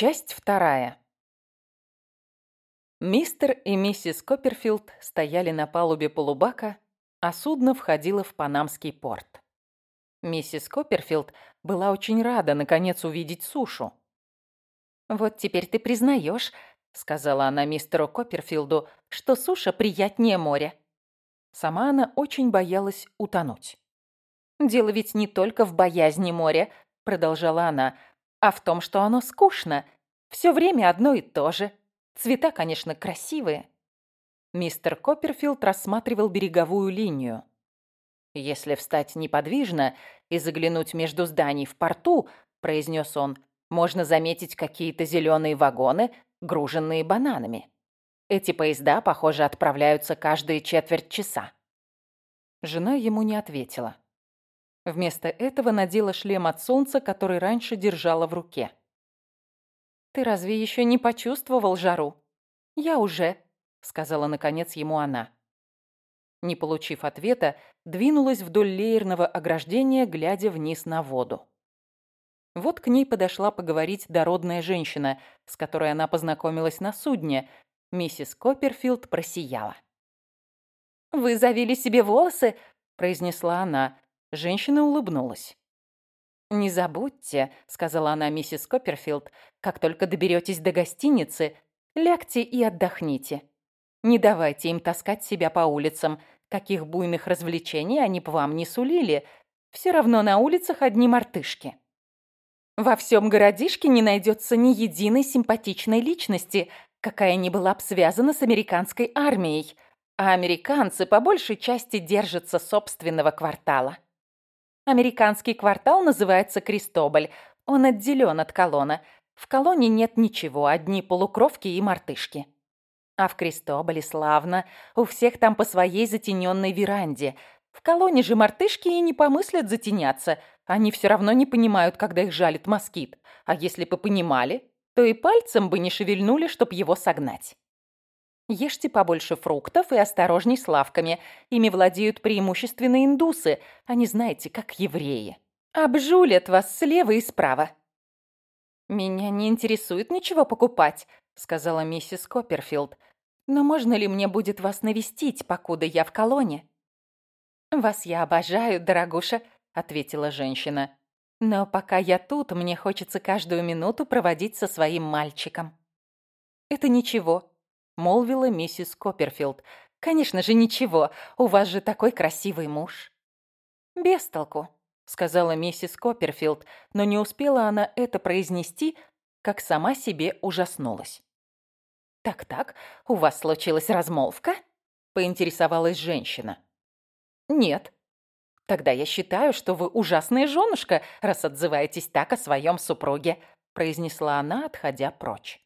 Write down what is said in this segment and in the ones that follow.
Часть вторая. Мистер и миссис Копперфилд стояли на палубе полубака, а судно входило в Панамский порт. Миссис Копперфилд была очень рада, наконец, увидеть сушу. «Вот теперь ты признаешь, сказала она мистеру Копперфилду, что суша приятнее моря. Сама она очень боялась утонуть. «Дело ведь не только в боязни моря», — продолжала она, «а в том, что оно скучно. Все время одно и то же. Цвета, конечно, красивые». Мистер Копперфилд рассматривал береговую линию. «Если встать неподвижно и заглянуть между зданий в порту», — произнес он, «можно заметить какие-то зеленые вагоны, груженные бананами. Эти поезда, похоже, отправляются каждые четверть часа». Жена ему не ответила. Вместо этого надела шлем от солнца, который раньше держала в руке. «Ты разве еще не почувствовал жару?» «Я уже», — сказала наконец ему она. Не получив ответа, двинулась вдоль леерного ограждения, глядя вниз на воду. Вот к ней подошла поговорить дородная женщина, с которой она познакомилась на судне. Миссис Копперфилд просияла. «Вы завили себе волосы?» – произнесла она. Женщина улыбнулась. «Не забудьте», — сказала она миссис Копперфилд, «как только доберетесь до гостиницы, лягте и отдохните. Не давайте им таскать себя по улицам. Каких буйных развлечений они б вам не сулили. Все равно на улицах одни мартышки». Во всем городишке не найдется ни единой симпатичной личности, какая не была б связана с американской армией, а американцы по большей части держатся собственного квартала. Американский квартал называется Кристоболь. Он отделен от колонна. В колонне нет ничего, одни полукровки и мартышки. А в Кристоболе славно. У всех там по своей затененной веранде. В колонне же мартышки и не помыслят затеняться. Они все равно не понимают, когда их жалит москит. А если бы понимали, то и пальцем бы не шевельнули, чтоб его согнать. Ешьте побольше фруктов и осторожней с лавками. Ими владеют преимущественно индусы, они, знаете, как евреи. Обжулят вас слева и справа. «Меня не интересует ничего покупать», — сказала миссис Копперфилд. «Но можно ли мне будет вас навестить, покуда я в колонне?» «Вас я обожаю, дорогуша», — ответила женщина. «Но пока я тут, мне хочется каждую минуту проводить со своим мальчиком». «Это ничего», молвила миссис Копперфилд. «Конечно же, ничего. У вас же такой красивый муж». «Без толку», — сказала миссис Копперфилд, но не успела она это произнести, как сама себе ужаснулась. «Так-так, у вас случилась размолвка?» — поинтересовалась женщина. «Нет». «Тогда я считаю, что вы ужасная женушка, раз отзываетесь так о своем супруге», — произнесла она, отходя прочь.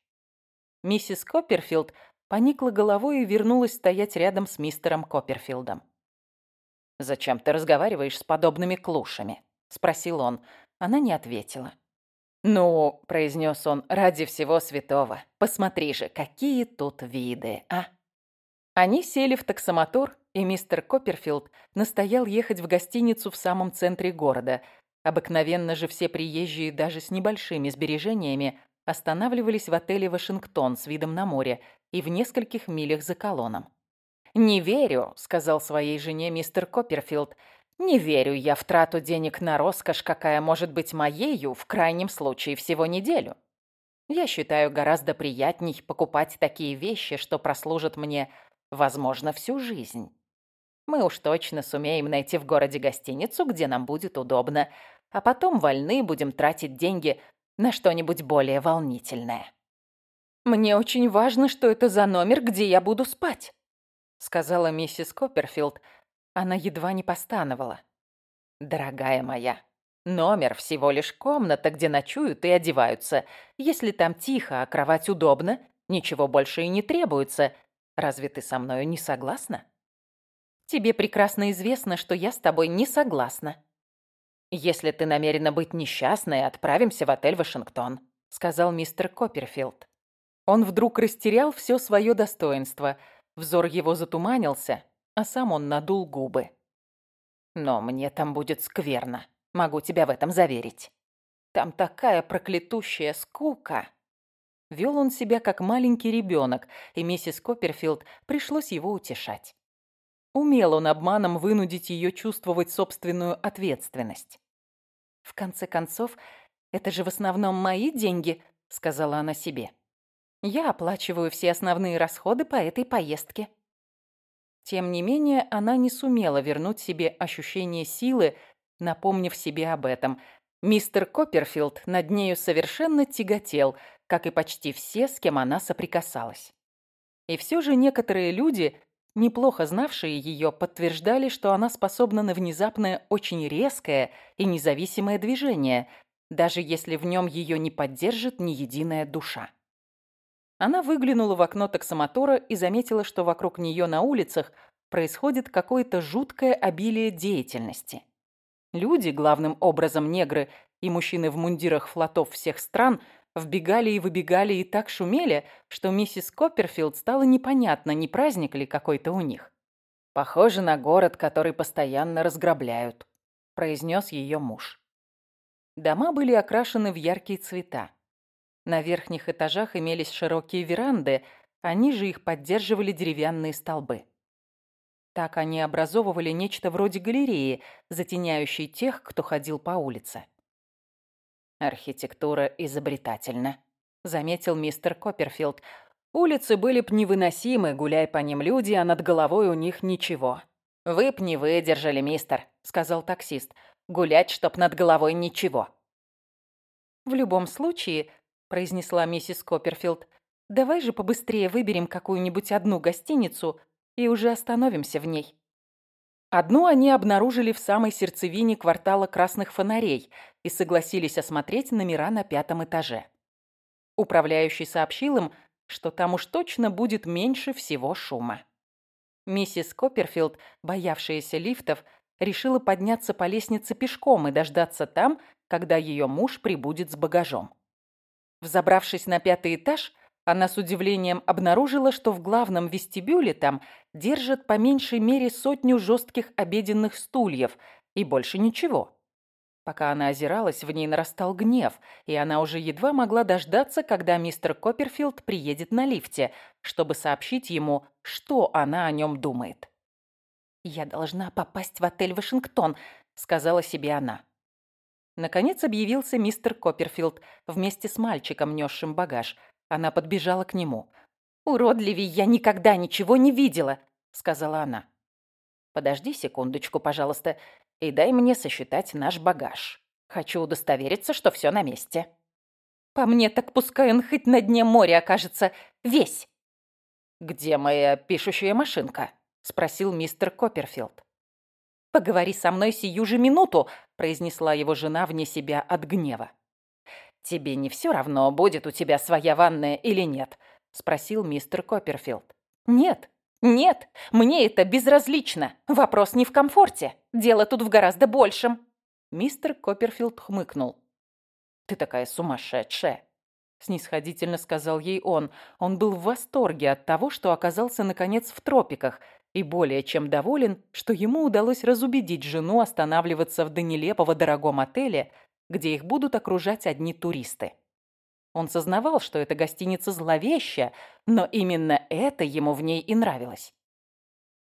Миссис Копперфилд поникла головой и вернулась стоять рядом с мистером Копперфилдом. «Зачем ты разговариваешь с подобными клушами?» — спросил он. Она не ответила. «Ну», — произнес он, — «ради всего святого, посмотри же, какие тут виды, а?» Они сели в таксомотор, и мистер Копперфилд настоял ехать в гостиницу в самом центре города. Обыкновенно же все приезжие даже с небольшими сбережениями останавливались в отеле «Вашингтон» с видом на море и в нескольких милях за колонном. «Не верю», — сказал своей жене мистер Копперфилд, «не верю я в трату денег на роскошь, какая может быть моею, в крайнем случае, всего неделю. Я считаю гораздо приятней покупать такие вещи, что прослужат мне, возможно, всю жизнь. Мы уж точно сумеем найти в городе гостиницу, где нам будет удобно, а потом вольны будем тратить деньги на что-нибудь более волнительное. «Мне очень важно, что это за номер, где я буду спать», сказала миссис Копперфилд. Она едва не постановала. «Дорогая моя, номер всего лишь комната, где ночуют и одеваются. Если там тихо, а кровать удобна, ничего больше и не требуется. Разве ты со мною не согласна?» «Тебе прекрасно известно, что я с тобой не согласна», «Если ты намерена быть несчастной, отправимся в отель «Вашингтон», — сказал мистер Копперфилд. Он вдруг растерял все свое достоинство. Взор его затуманился, а сам он надул губы. «Но мне там будет скверно, могу тебя в этом заверить. Там такая проклятущая скука. Вел он себя как маленький ребенок, и миссис Копперфилд пришлось его утешать. Умел он обманом вынудить ее чувствовать собственную ответственность. «В конце концов, это же в основном мои деньги», — сказала она себе. «Я оплачиваю все основные расходы по этой поездке». Тем не менее, она не сумела вернуть себе ощущение силы, напомнив себе об этом. Мистер Копперфилд над нею совершенно тяготел, как и почти все, с кем она соприкасалась. И все же некоторые люди неплохо знавшие ее, подтверждали, что она способна на внезапное, очень резкое и независимое движение, даже если в нем ее не поддержит ни единая душа. Она выглянула в окно таксомотора и заметила, что вокруг нее на улицах происходит какое-то жуткое обилие деятельности. Люди, главным образом негры и мужчины в мундирах флотов всех стран – Вбегали и выбегали и так шумели, что миссис Копперфилд стало непонятно, не праздник ли какой-то у них. «Похоже на город, который постоянно разграбляют», – произнес ее муж. Дома были окрашены в яркие цвета. На верхних этажах имелись широкие веранды, а ниже их поддерживали деревянные столбы. Так они образовывали нечто вроде галереи, затеняющей тех, кто ходил по улице. «Архитектура изобретательна», — заметил мистер Копперфилд. «Улицы были б невыносимы, гуляй по ним люди, а над головой у них ничего». «Вы б не выдержали, мистер», — сказал таксист. «Гулять, чтоб над головой ничего». «В любом случае», — произнесла миссис Копперфилд, «давай же побыстрее выберем какую-нибудь одну гостиницу и уже остановимся в ней». Одну они обнаружили в самой сердцевине квартала красных фонарей и согласились осмотреть номера на пятом этаже. Управляющий сообщил им, что там уж точно будет меньше всего шума. Миссис Копперфилд, боявшаяся лифтов, решила подняться по лестнице пешком и дождаться там, когда ее муж прибудет с багажом. Взобравшись на пятый этаж, она с удивлением обнаружила, что в главном вестибюле там держат по меньшей мере сотню жестких обеденных стульев и больше ничего. Пока она озиралась, в ней нарастал гнев, и она уже едва могла дождаться, когда мистер Копперфилд приедет на лифте, чтобы сообщить ему, что она о нем думает. «Я должна попасть в отель «Вашингтон», — сказала себе она. Наконец объявился мистер Копперфилд вместе с мальчиком, несшим багаж — она подбежала к нему. «Уродливей я никогда ничего не видела», — сказала она. «Подожди секундочку, пожалуйста, и дай мне сосчитать наш багаж. Хочу удостовериться, что все на месте». «По мне, так пускай он хоть на дне моря окажется весь». «Где моя пишущая машинка?» — спросил мистер Копперфилд. «Поговори со мной сию же минуту», — произнесла его жена вне себя от гнева. «Тебе не все равно, будет у тебя своя ванная или нет?» — спросил мистер Копперфилд. «Нет, нет, мне это безразлично. Вопрос не в комфорте. Дело тут в гораздо большем». Мистер Копперфилд хмыкнул. «Ты такая сумасшедшая!» Снисходительно сказал ей он. Он был в восторге от того, что оказался, наконец, в тропиках, и более чем доволен, что ему удалось разубедить жену останавливаться в до дорогом отеле, где их будут окружать одни туристы. Он сознавал, что эта гостиница зловеща, но именно это ему в ней и нравилось.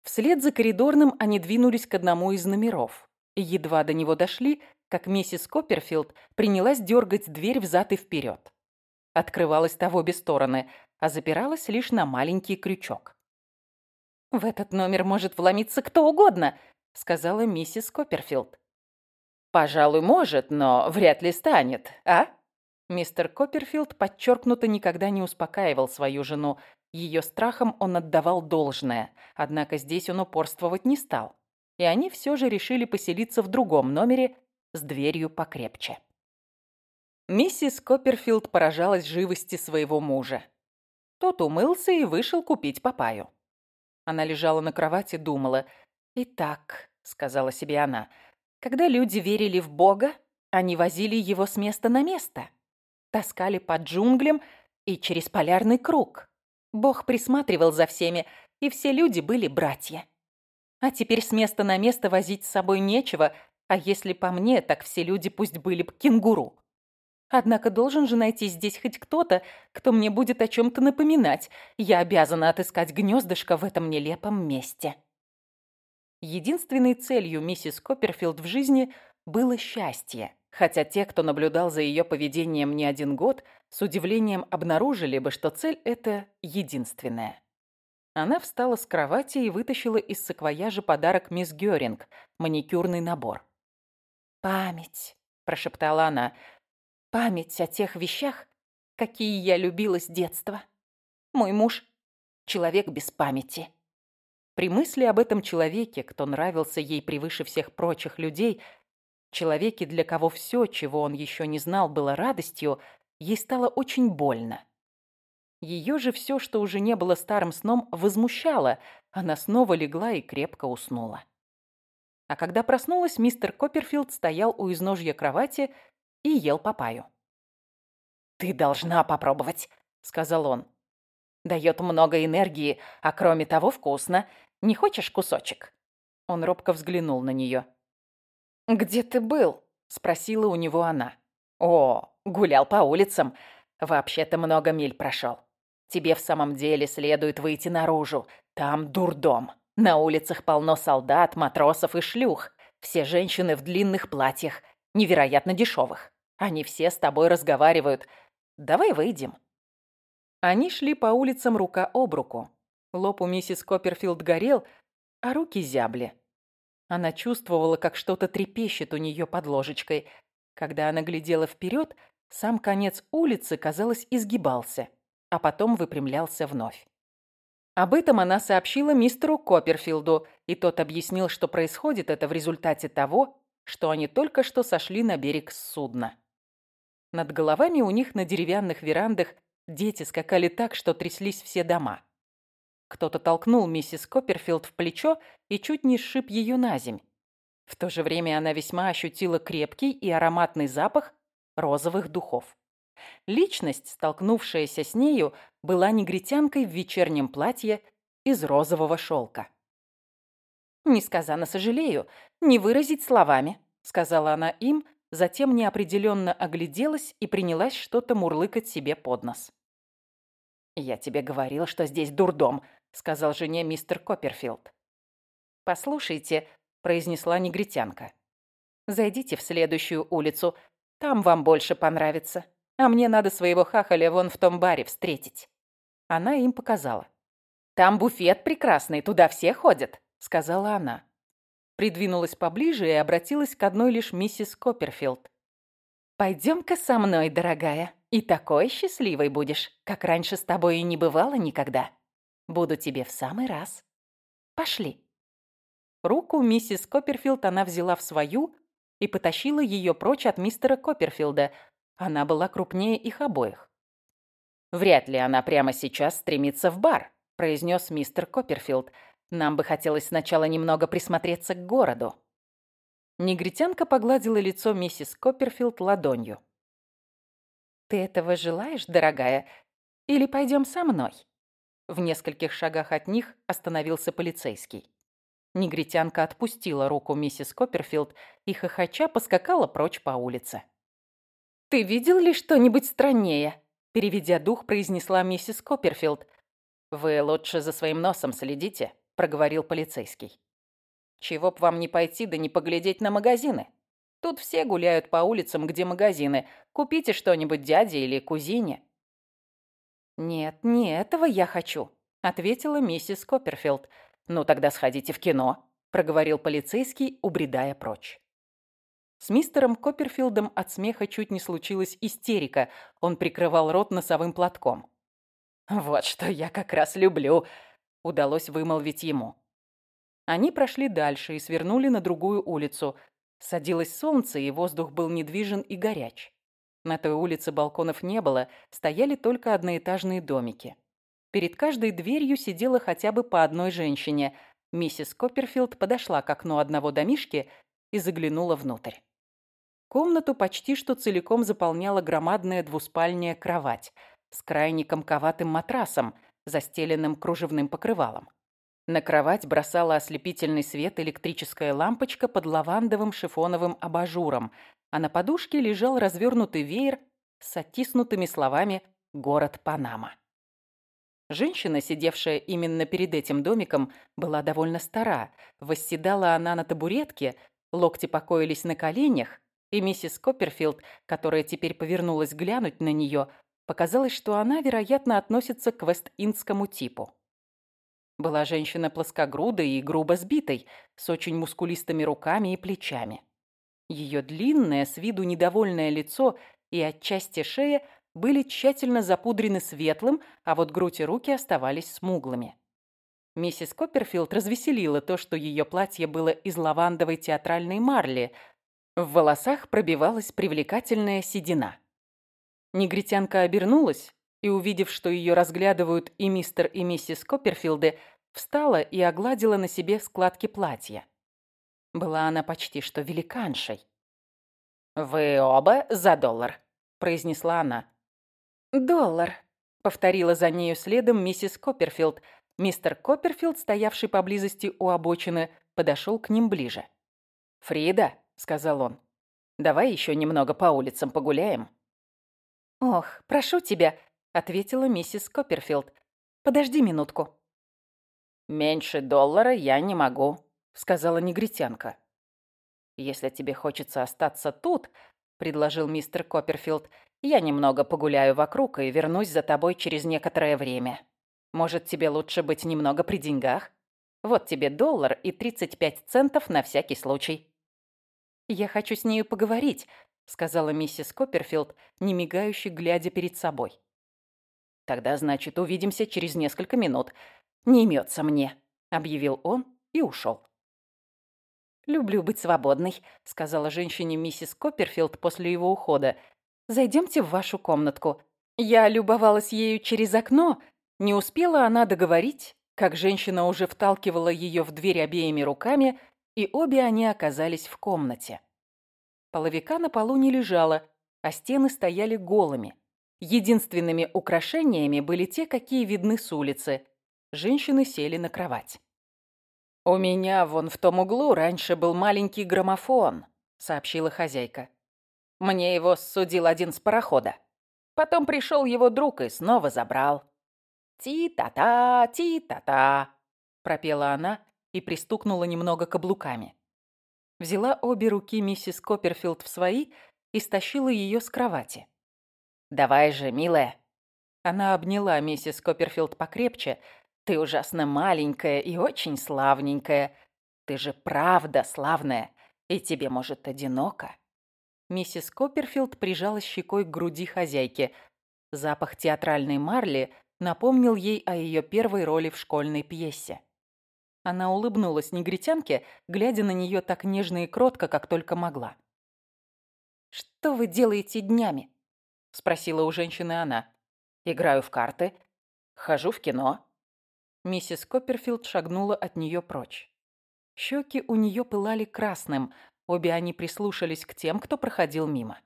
Вслед за коридорным они двинулись к одному из номеров. И едва до него дошли, как миссис Копперфилд принялась дергать дверь взад и вперед. Открывалась-то в обе стороны, а запиралась лишь на маленький крючок. «В этот номер может вломиться кто угодно», — сказала миссис Копперфилд. «Пожалуй, может, но вряд ли станет, а?» Мистер Копперфилд подчеркнуто никогда не успокаивал свою жену. Ее страхом он отдавал должное, однако здесь он упорствовать не стал. И они все же решили поселиться в другом номере с дверью покрепче. Миссис Копперфилд поражалась живости своего мужа. Тот умылся и вышел купить папаю. Она лежала на кровати, думала. «Итак», — сказала себе она, — когда люди верили в Бога, они возили его с места на место, таскали по джунглям и через полярный круг. Бог присматривал за всеми, и все люди были братья. А теперь с места на место возить с собой нечего, а если по мне, так все люди пусть были бы кенгуру. Однако должен же найти здесь хоть кто-то, кто мне будет о чем-то напоминать. Я обязана отыскать гнездышко в этом нелепом месте. Единственной целью миссис Копперфилд в жизни было счастье, хотя те, кто наблюдал за ее поведением не один год, с удивлением обнаружили бы, что цель эта единственная. Она встала с кровати и вытащила из саквояжа подарок мисс Гёринг – маникюрный набор. «Память», – прошептала она, – «память о тех вещах, какие я любила с детства. Мой муж – человек без памяти». При мысли об этом человеке, кто нравился ей превыше всех прочих людей, человеке, для кого все, чего он еще не знал, было радостью, ей стало очень больно. Ее же все, что уже не было старым сном, возмущало. Она снова легла и крепко уснула. А когда проснулась, мистер Копперфилд стоял у изножья кровати и ел папаю. «Ты должна попробовать», — сказал он. «Дает много энергии, а кроме того вкусно. Не хочешь кусочек?» Он робко взглянул на нее. «Где ты был?» — спросила у него она. «О, гулял по улицам. Вообще-то много миль прошел. Тебе в самом деле следует выйти наружу. Там дурдом. На улицах полно солдат, матросов и шлюх. Все женщины в длинных платьях, невероятно дешевых. Они все с тобой разговаривают. Давай выйдем». Они шли по улицам рука об руку. Лоб у миссис Копперфилд горел, а руки зябли. Она чувствовала, как что-то трепещет у нее под ложечкой. Когда она глядела вперед, сам конец улицы, казалось, изгибался, а потом выпрямлялся вновь. Об этом она сообщила мистеру Копперфилду, и тот объяснил, что происходит это в результате того, что они только что сошли на берег с судна. Над головами у них на деревянных верандах дети скакали так, что тряслись все дома. Кто-то толкнул миссис Копперфилд в плечо и чуть не сшиб ее на земь. В то же время она весьма ощутила крепкий и ароматный запах розовых духов. Личность, столкнувшаяся с нею, была негритянкой в вечернем платье из розового шелка. «Несказанно сожалею, не выразить словами», — сказала она им, затем неопределенно огляделась и принялась что-то мурлыкать себе под нос. «Я тебе говорила, что здесь дурдом», — сказал жене мистер Копперфилд. «Послушайте», — произнесла негритянка. «Зайдите в следующую улицу, там вам больше понравится, а мне надо своего хахаля вон в том баре встретить». Она им показала. «Там буфет прекрасный, туда все ходят», — сказала она. Придвинулась поближе и обратилась к одной лишь миссис Копперфилд. «Пойдем-ка со мной, дорогая». И такой счастливой будешь, как раньше с тобой и не бывало никогда. Буду тебе в самый раз. Пошли». Руку миссис Копперфилд она взяла в свою и потащила ее прочь от мистера Копперфилда. Она была крупнее их обоих. «Вряд ли она прямо сейчас стремится в бар», — произнес мистер Копперфилд. «Нам бы хотелось сначала немного присмотреться к городу». Негритянка погладила лицо миссис Копперфилд ладонью. «Ты этого желаешь, дорогая? Или пойдем со мной?» В нескольких шагах от них остановился полицейский. Негритянка отпустила руку миссис Копперфилд и хохоча поскакала прочь по улице. «Ты видел ли что-нибудь страннее?» Переведя дух, произнесла миссис Копперфилд. «Вы лучше за своим носом следите», — проговорил полицейский. «Чего б вам не пойти да не поглядеть на магазины? Тут все гуляют по улицам, где магазины. Купите что-нибудь дяде или кузине». «Нет, не этого я хочу», — ответила миссис Копперфилд. «Ну тогда сходите в кино», — проговорил полицейский, убредая прочь. С мистером Копперфилдом от смеха чуть не случилась истерика. Он прикрывал рот носовым платком. «Вот что я как раз люблю», — удалось вымолвить ему. Они прошли дальше и свернули на другую улицу, Садилось солнце, и воздух был недвижен и горяч. На той улице балконов не было, стояли только одноэтажные домики. Перед каждой дверью сидела хотя бы по одной женщине. Миссис Копперфилд подошла к окну одного домишки и заглянула внутрь. Комнату почти что целиком заполняла громадная двуспальная кровать с крайне комковатым матрасом, застеленным кружевным покрывалом. На кровать бросала ослепительный свет электрическая лампочка под лавандовым шифоновым абажуром, а на подушке лежал развернутый веер с оттиснутыми словами «Город Панама». Женщина, сидевшая именно перед этим домиком, была довольно стара. Восседала она на табуретке, локти покоились на коленях, и миссис Копперфилд, которая теперь повернулась глянуть на нее, показалось, что она, вероятно, относится к вест-индскому типу. Была женщина плоскогрудой и грубо сбитой, с очень мускулистыми руками и плечами. Ее длинное, с виду недовольное лицо и отчасти шея были тщательно запудрены светлым, а вот грудь и руки оставались смуглыми. Миссис Копперфилд развеселила то, что ее платье было из лавандовой театральной марли. В волосах пробивалась привлекательная седина. Негритянка обернулась и, увидев, что ее разглядывают и мистер, и миссис Копперфилды, встала и огладила на себе складки платья. Была она почти что великаншей. «Вы оба за доллар», — произнесла она. «Доллар», — повторила за нею следом миссис Копперфилд. Мистер Копперфилд, стоявший поблизости у обочины, подошел к ним ближе. «Фрида», — сказал он, — «давай еще немного по улицам погуляем». «Ох, прошу тебя», — ответила миссис Копперфилд. «Подожди минутку». «Меньше доллара я не могу», — сказала негритянка. «Если тебе хочется остаться тут», — предложил мистер Копперфилд, «я немного погуляю вокруг и вернусь за тобой через некоторое время. Может, тебе лучше быть немного при деньгах? Вот тебе доллар и 35 центов на всякий случай». «Я хочу с нею поговорить», — сказала миссис Копперфилд, не мигающе глядя перед собой. «Тогда, значит, увидимся через несколько минут. Не имется мне», — объявил он и ушел. «Люблю быть свободной», — сказала женщине миссис Копперфилд после его ухода. «Зайдемте в вашу комнатку. Я любовалась ею через окно». Не успела она договорить, как женщина уже вталкивала ее в дверь обеими руками, и обе они оказались в комнате. Половика на полу не лежала, а стены стояли голыми. Единственными украшениями были те, какие видны с улицы. Женщины сели на кровать. «У меня вон в том углу раньше был маленький граммофон», — сообщила хозяйка. «Мне его судил один с парохода. Потом пришел его друг и снова забрал. Ти-та-та, ти-та-та», — пропела она и пристукнула немного каблуками взяла обе руки миссис Копперфилд в свои и стащила ее с кровати. «Давай же, милая!» Она обняла миссис Копперфилд покрепче. «Ты ужасно маленькая и очень славненькая. Ты же правда славная, и тебе, может, одиноко?» Миссис Копперфилд прижала щекой к груди хозяйки. Запах театральной марли напомнил ей о ее первой роли в школьной пьесе. Она улыбнулась негритянке, глядя на нее так нежно и кротко, как только могла. «Что вы делаете днями?» — спросила у женщины она. «Играю в карты. Хожу в кино». Миссис Копперфилд шагнула от нее прочь. Щеки у нее пылали красным, обе они прислушались к тем, кто проходил мимо.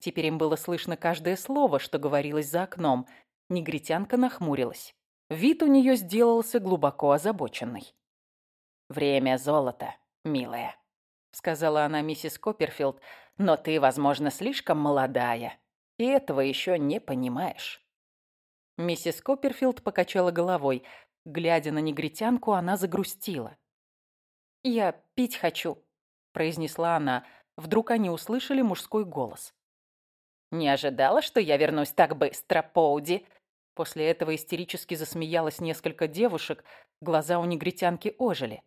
Теперь им было слышно каждое слово, что говорилось за окном. Негритянка нахмурилась. Вид у нее сделался глубоко озабоченный. «Время золота, милая», — сказала она миссис Копперфилд, «но ты, возможно, слишком молодая, и этого еще не понимаешь». Миссис Копперфилд покачала головой. Глядя на негритянку, она загрустила. «Я пить хочу», — произнесла она. Вдруг они услышали мужской голос. «Не ожидала, что я вернусь так быстро, Поуди», После этого истерически засмеялось несколько девушек, глаза у негритянки ожили.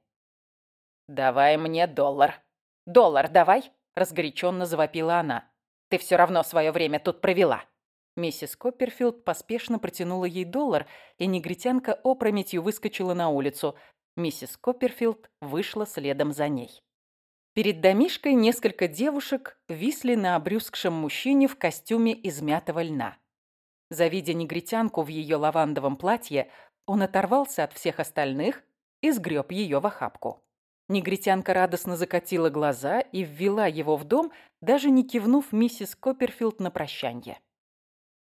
«Давай мне доллар. Доллар давай!» – разгоряченно завопила она. «Ты все равно свое время тут провела». Миссис Копперфилд поспешно протянула ей доллар, и негритянка опрометью выскочила на улицу. Миссис Копперфилд вышла следом за ней. Перед домишкой несколько девушек висли на обрюзгшем мужчине в костюме из мятого льна. Завидя негритянку в ее лавандовом платье, он оторвался от всех остальных и сгреб ее в охапку. Негритянка радостно закатила глаза и ввела его в дом, даже не кивнув миссис Копперфилд на прощанье.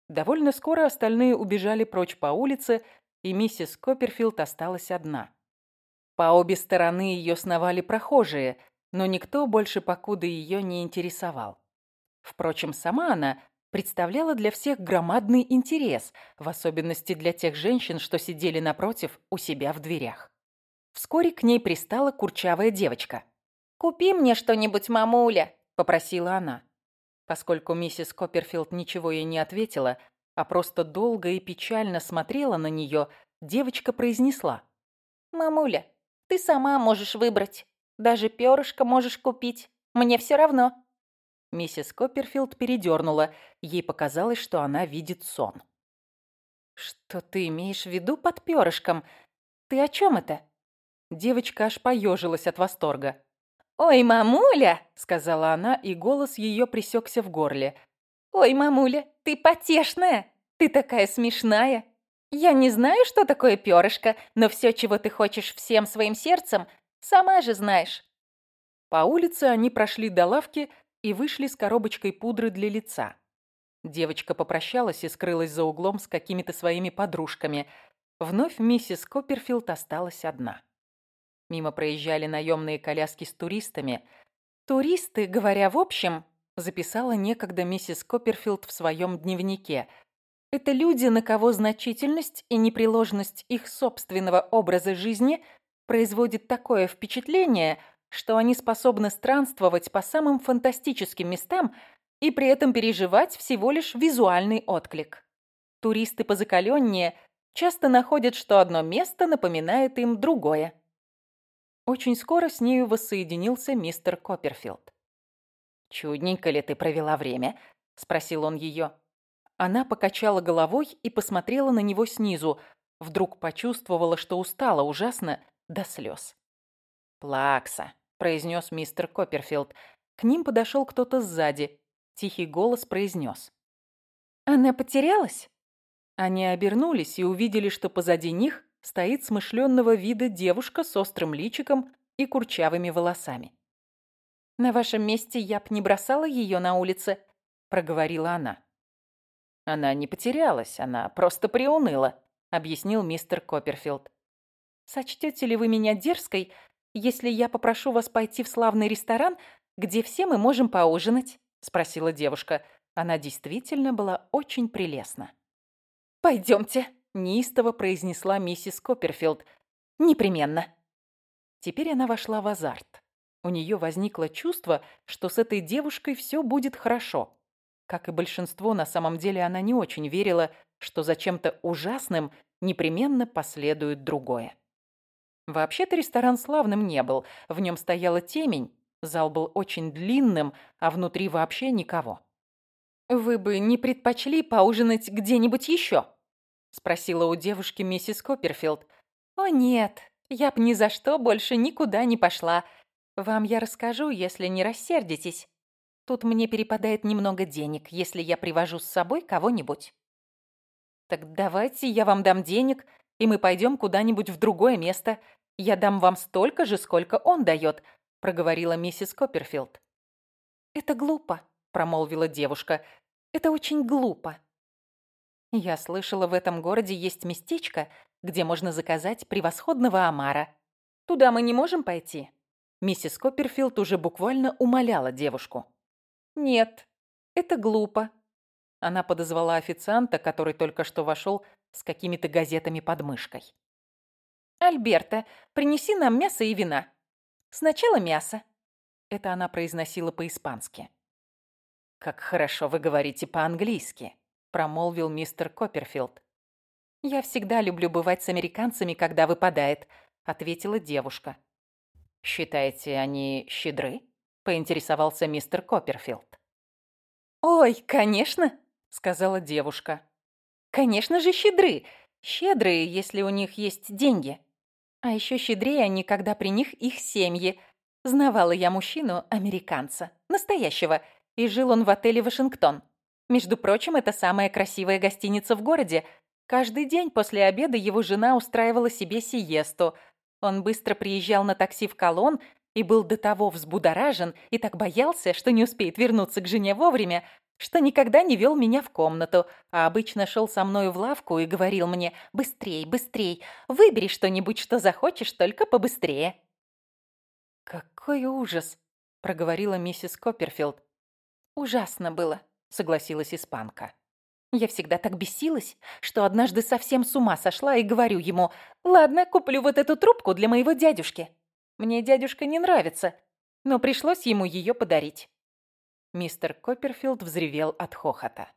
Довольно скоро остальные убежали прочь по улице, и миссис Копперфилд осталась одна. По обе стороны ее сновали прохожие, но никто больше покуда ее не интересовал. Впрочем, сама она представляла для всех громадный интерес, в особенности для тех женщин, что сидели напротив у себя в дверях. Вскоре к ней пристала курчавая девочка. «Купи мне что-нибудь, мамуля», — попросила она. Поскольку миссис Копперфилд ничего ей не ответила, а просто долго и печально смотрела на нее, девочка произнесла. «Мамуля, ты сама можешь выбрать. Даже перышко можешь купить. Мне все равно». Миссис Копперфилд передернула. Ей показалось, что она видит сон. «Что ты имеешь в виду под перышком? Ты о чем это?» Девочка аж поежилась от восторга. «Ой, мамуля!» — сказала она, и голос ее присекся в горле. «Ой, мамуля, ты потешная! Ты такая смешная! Я не знаю, что такое перышко, но все, чего ты хочешь всем своим сердцем, сама же знаешь». По улице они прошли до лавки и вышли с коробочкой пудры для лица. Девочка попрощалась и скрылась за углом с какими-то своими подружками. Вновь миссис Копперфилд осталась одна. Мимо проезжали наемные коляски с туристами. «Туристы, говоря в общем», записала некогда миссис Копперфилд в своем дневнике. Это люди, на кого значительность и непреложность их собственного образа жизни производит такое впечатление, что они способны странствовать по самым фантастическим местам и при этом переживать всего лишь визуальный отклик. Туристы позакаленнее часто находят, что одно место напоминает им другое. Очень скоро с нею воссоединился мистер Копперфилд. «Чудненько ли ты провела время?» — спросил он ее. Она покачала головой и посмотрела на него снизу. Вдруг почувствовала, что устала ужасно до слез. «Плакса», — произнес мистер Копперфилд. К ним подошел кто-то сзади. Тихий голос произнес. «Она потерялась?» Они обернулись и увидели, что позади них стоит смышленного вида девушка с острым личиком и курчавыми волосами. «На вашем месте я б не бросала ее на улице», — проговорила она. «Она не потерялась, она просто приуныла», — объяснил мистер Копперфилд. «Сочтете ли вы меня дерзкой, если я попрошу вас пойти в славный ресторан, где все мы можем поужинать?» — спросила девушка. Она действительно была очень прелестна. «Пойдемте», — неистово произнесла миссис Копперфилд. «Непременно». Теперь она вошла в азарт. У нее возникло чувство, что с этой девушкой все будет хорошо. Как и большинство, на самом деле она не очень верила, что за чем-то ужасным непременно последует другое. Вообще-то ресторан славным не был, в нем стояла темень, зал был очень длинным, а внутри вообще никого. «Вы бы не предпочли поужинать где-нибудь еще?» — спросила у девушки миссис Копперфилд. «О нет, я б ни за что больше никуда не пошла. Вам я расскажу, если не рассердитесь. Тут мне перепадает немного денег, если я привожу с собой кого-нибудь. Так давайте я вам дам денег, и мы пойдем куда-нибудь в другое место. Я дам вам столько же, сколько он дает, проговорила миссис Копперфилд. Это глупо, промолвила девушка. Это очень глупо. Я слышала, в этом городе есть местечко, где можно заказать превосходного омара. Туда мы не можем пойти. Миссис Копперфилд уже буквально умоляла девушку. «Нет, это глупо». Она подозвала официанта, который только что вошел с какими-то газетами под мышкой. «Альберта, принеси нам мясо и вина. Сначала мясо». Это она произносила по-испански. «Как хорошо вы говорите по-английски», — промолвил мистер Копперфилд. «Я всегда люблю бывать с американцами, когда выпадает», — ответила девушка. «Считаете, они щедры?» — поинтересовался мистер Копперфилд. «Ой, конечно!» — сказала девушка. «Конечно же щедры! Щедрые, если у них есть деньги. А еще щедрее они, когда при них их семьи. Знавала я мужчину, американца, настоящего, и жил он в отеле «Вашингтон». Между прочим, это самая красивая гостиница в городе. Каждый день после обеда его жена устраивала себе сиесту — он быстро приезжал на такси в Колон и был до того взбудоражен и так боялся, что не успеет вернуться к жене вовремя, что никогда не вел меня в комнату, а обычно шел со мною в лавку и говорил мне «Быстрей, быстрей, выбери что-нибудь, что захочешь, только побыстрее». «Какой ужас!» — проговорила миссис Копперфилд. «Ужасно было», — согласилась испанка. Я всегда так бесилась, что однажды совсем с ума сошла и говорю ему, «Ладно, куплю вот эту трубку для моего дядюшки». Мне дядюшка не нравится, но пришлось ему ее подарить. Мистер Копперфилд взревел от хохота.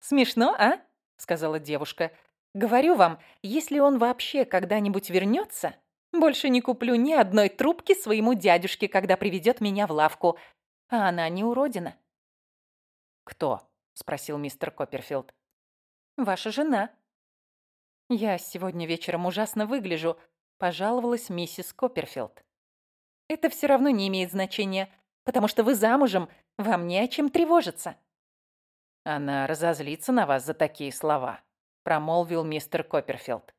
«Смешно, а?» — сказала девушка. «Говорю вам, если он вообще когда-нибудь вернется, больше не куплю ни одной трубки своему дядюшке, когда приведет меня в лавку. А она не уродина». «Кто?» — спросил мистер Копперфилд. «Ваша жена». «Я сегодня вечером ужасно выгляжу», — пожаловалась миссис Копперфилд. «Это все равно не имеет значения, потому что вы замужем, вам не о чем тревожиться». «Она разозлится на вас за такие слова», — промолвил мистер Копперфилд.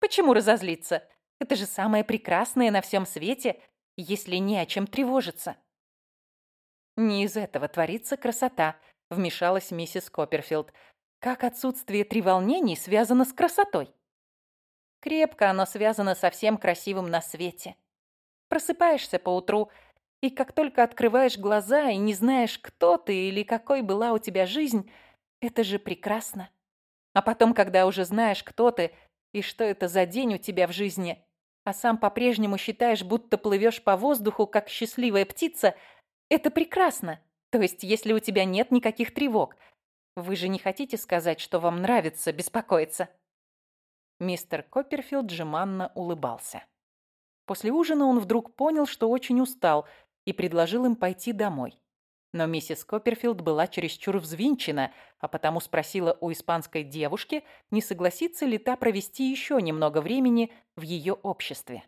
«Почему разозлиться? Это же самое прекрасное на всем свете, если не о чем тревожиться». «Не из этого творится красота», вмешалась миссис Копперфилд. «Как отсутствие треволнений связано с красотой?» «Крепко оно связано со всем красивым на свете. Просыпаешься поутру, и как только открываешь глаза и не знаешь, кто ты или какой была у тебя жизнь, это же прекрасно. А потом, когда уже знаешь, кто ты и что это за день у тебя в жизни, а сам по-прежнему считаешь, будто плывешь по воздуху, как счастливая птица, это прекрасно. То есть, если у тебя нет никаких тревог. Вы же не хотите сказать, что вам нравится беспокоиться?» Мистер Копперфилд жеманно улыбался. После ужина он вдруг понял, что очень устал, и предложил им пойти домой. Но миссис Копперфилд была чересчур взвинчена, а потому спросила у испанской девушки, не согласится ли та провести еще немного времени в ее обществе.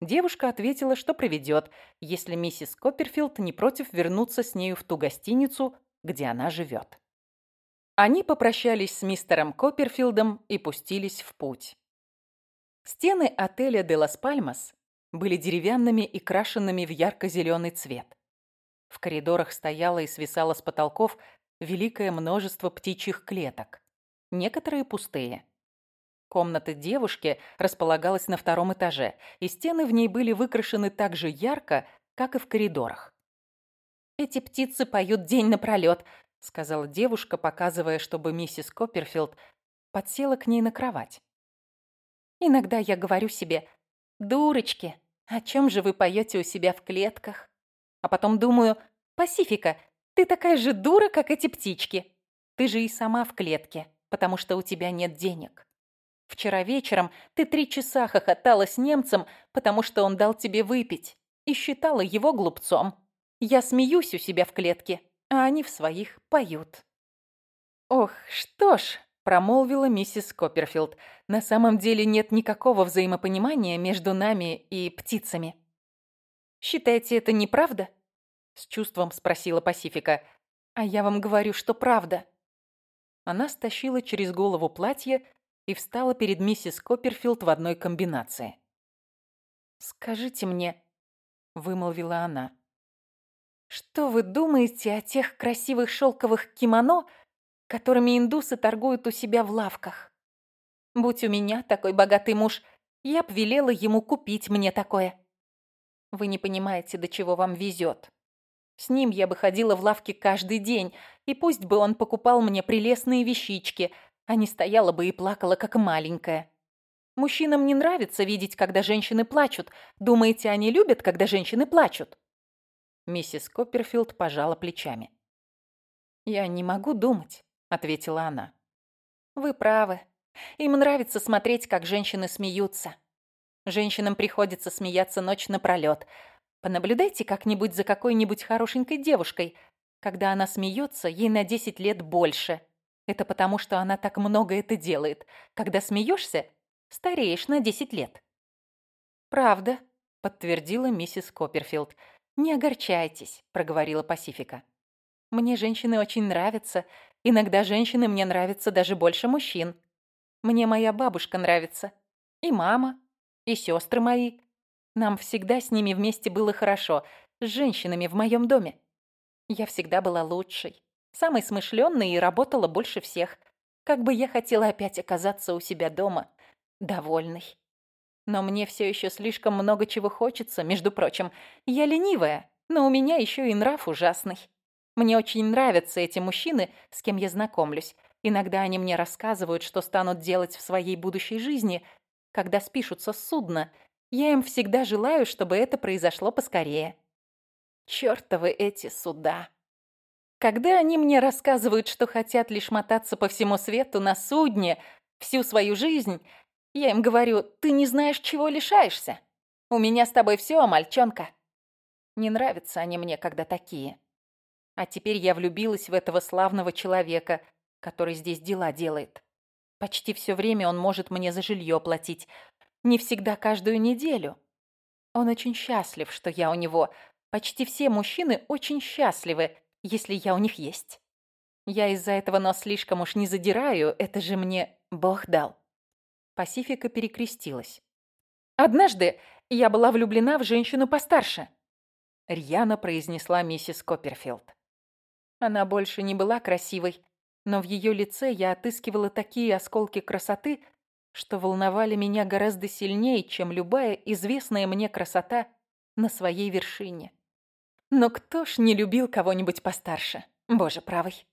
Девушка ответила, что проведет, если миссис Копперфилд не против вернуться с нею в ту гостиницу, где она живет. Они попрощались с мистером Копперфилдом и пустились в путь. Стены отеля «Де Лас Пальмас» были деревянными и крашенными в ярко-зеленый цвет. В коридорах стояло и свисало с потолков великое множество птичьих клеток, некоторые пустые. Комната девушки располагалась на втором этаже, и стены в ней были выкрашены так же ярко, как и в коридорах. «Эти птицы поют день напролет», — сказала девушка, показывая, чтобы миссис Копперфилд подсела к ней на кровать. «Иногда я говорю себе, дурочки, о чем же вы поете у себя в клетках? А потом думаю, Пасифика, ты такая же дура, как эти птички. Ты же и сама в клетке, потому что у тебя нет денег. Вчера вечером ты три часа хохотала с немцем, потому что он дал тебе выпить, и считала его глупцом. Я смеюсь у себя в клетке, а они в своих поют». «Ох, что ж», — промолвила миссис Копперфилд, «на самом деле нет никакого взаимопонимания между нами и птицами». «Считаете это неправда?» — с чувством спросила Пасифика. «А я вам говорю, что правда». Она стащила через голову платье и встала перед миссис Копперфилд в одной комбинации. «Скажите мне», — вымолвила она, — «что вы думаете о тех красивых шелковых кимоно, которыми индусы торгуют у себя в лавках? Будь у меня такой богатый муж, я б велела ему купить мне такое. Вы не понимаете, до чего вам везет. С ним я бы ходила в лавке каждый день, и пусть бы он покупал мне прелестные вещички, а не стояла бы и плакала, как маленькая. Мужчинам не нравится видеть, когда женщины плачут. Думаете, они любят, когда женщины плачут?» Миссис Копперфилд пожала плечами. «Я не могу думать», — ответила она. «Вы правы. Им нравится смотреть, как женщины смеются. Женщинам приходится смеяться ночь напролёт. Понаблюдайте как-нибудь за какой-нибудь хорошенькой девушкой. Когда она смеется, ей на 10 лет больше. Это потому, что она так много это делает. Когда смеешься, стареешь на 10 лет. «Правда», — подтвердила миссис Копперфилд. «Не огорчайтесь», — проговорила Пасифика. «Мне женщины очень нравятся. Иногда женщины мне нравятся даже больше мужчин. Мне моя бабушка нравится. И мама, и сестры мои. Нам всегда с ними вместе было хорошо, с женщинами в моем доме. Я всегда была лучшей. Самой смышленной и работала больше всех. Как бы я хотела опять оказаться у себя дома, довольной. Но мне все еще слишком много чего хочется, между прочим. Я ленивая, но у меня еще и нрав ужасный. Мне очень нравятся эти мужчины, с кем я знакомлюсь. Иногда они мне рассказывают, что станут делать в своей будущей жизни, когда спишутся с судна. Я им всегда желаю, чтобы это произошло поскорее. Чёртовы эти суда. Когда они мне рассказывают, что хотят лишь мотаться по всему свету на судне всю свою жизнь, я им говорю, ты не знаешь, чего лишаешься. У меня с тобой все, мальчонка. Не нравятся они мне, когда такие. А теперь я влюбилась в этого славного человека, который здесь дела делает. Почти все время он может мне за жилье платить. Не всегда каждую неделю. Он очень счастлив, что я у него. Почти все мужчины очень счастливы, если я у них есть. Я из-за этого нос слишком уж не задираю, это же мне Бог дал. Пасифика перекрестилась. Однажды я была влюблена в женщину постарше. Рьяно произнесла миссис Копперфилд. Она больше не была красивой, но в ее лице я отыскивала такие осколки красоты, что волновали меня гораздо сильнее, чем любая известная мне красота на своей вершине. Но кто ж не любил кого-нибудь постарше? Боже правый.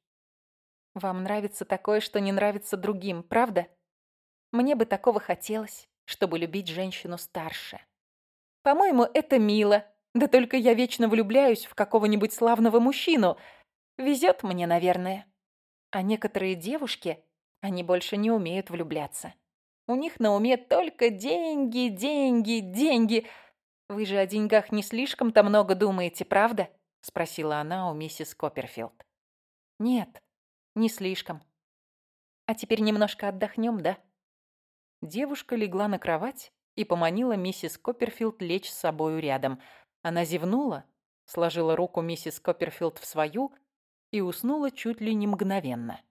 Вам нравится такое, что не нравится другим, правда? Мне бы такого хотелось, чтобы любить женщину старше. По-моему, это мило. Да только я вечно влюбляюсь в какого-нибудь славного мужчину. Везет мне, наверное. А некоторые девушки, они больше не умеют влюбляться. У них на уме только деньги, деньги, деньги. Вы же о деньгах не слишком-то много думаете, правда? Спросила она у миссис Копперфилд. Нет, не слишком. А теперь немножко отдохнем, да? Девушка легла на кровать и поманила миссис Копперфилд лечь с собою рядом. Она зевнула, сложила руку миссис Копперфилд в свою и уснула чуть ли не мгновенно.